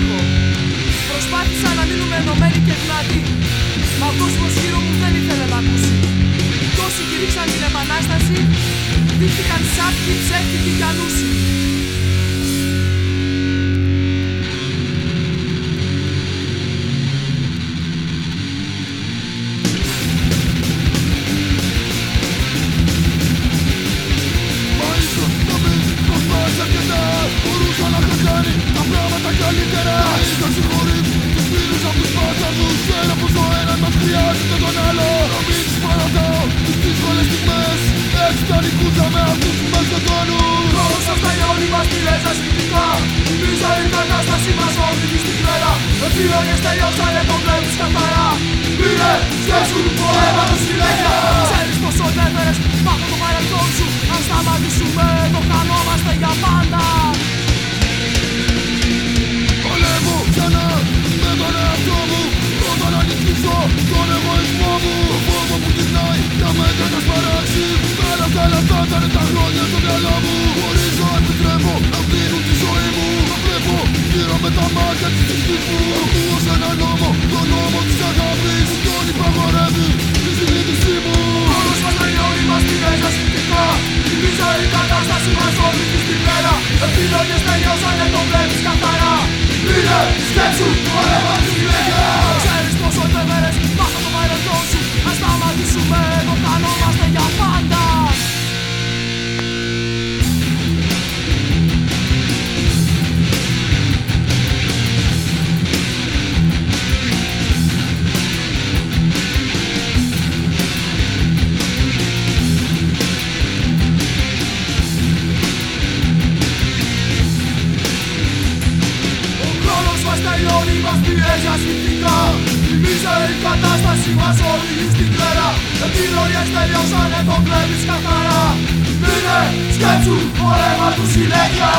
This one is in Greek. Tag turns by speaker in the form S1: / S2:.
S1: μούτρα μου στον τοίχο Προσπάθησα να μείνουμε ενωμένοι και δυνατοί Μα ο κόσμος γύρω μου δεν ήθελε να ακούσει. Τόσοι κηρύξαν την επανάσταση Δείχτηκαν σάπιοι, ψεύτικοι και ανούσιοι
S2: καλύτερα. Ήταν συγχωρείς τους φίλους απ' τους. Μπάσταρδους Ένα πως ο ένας μας χρειάζεται τον άλλο. Να μην τους παρατάω τις δύσκολες στιγμές. Έτσι τα νικούσαμε αυτούς που μας σκοτώνουν
S1: Χρόνος αυτά για όλοι μας πήρες ασφυκτικά Πίσω η κατάσταση μας όλη τη στην κλέρα Επιλογές τελειώσανε το βλέπεις καθαρά. Πήρε σκέψου πολέμα του συνέχεια Ξέρεις όλη τη στην μέρα Επιλογές τελειώσανε το βλέπεις καθαρά. Είναι σκέψου όλα τη κατάσταση μας οδηγεί στην κλέρα Επιλογές τελειώσανε το βλέπεις καθαρά. Μείνε σκέψου, χορεύα του συνέχεια.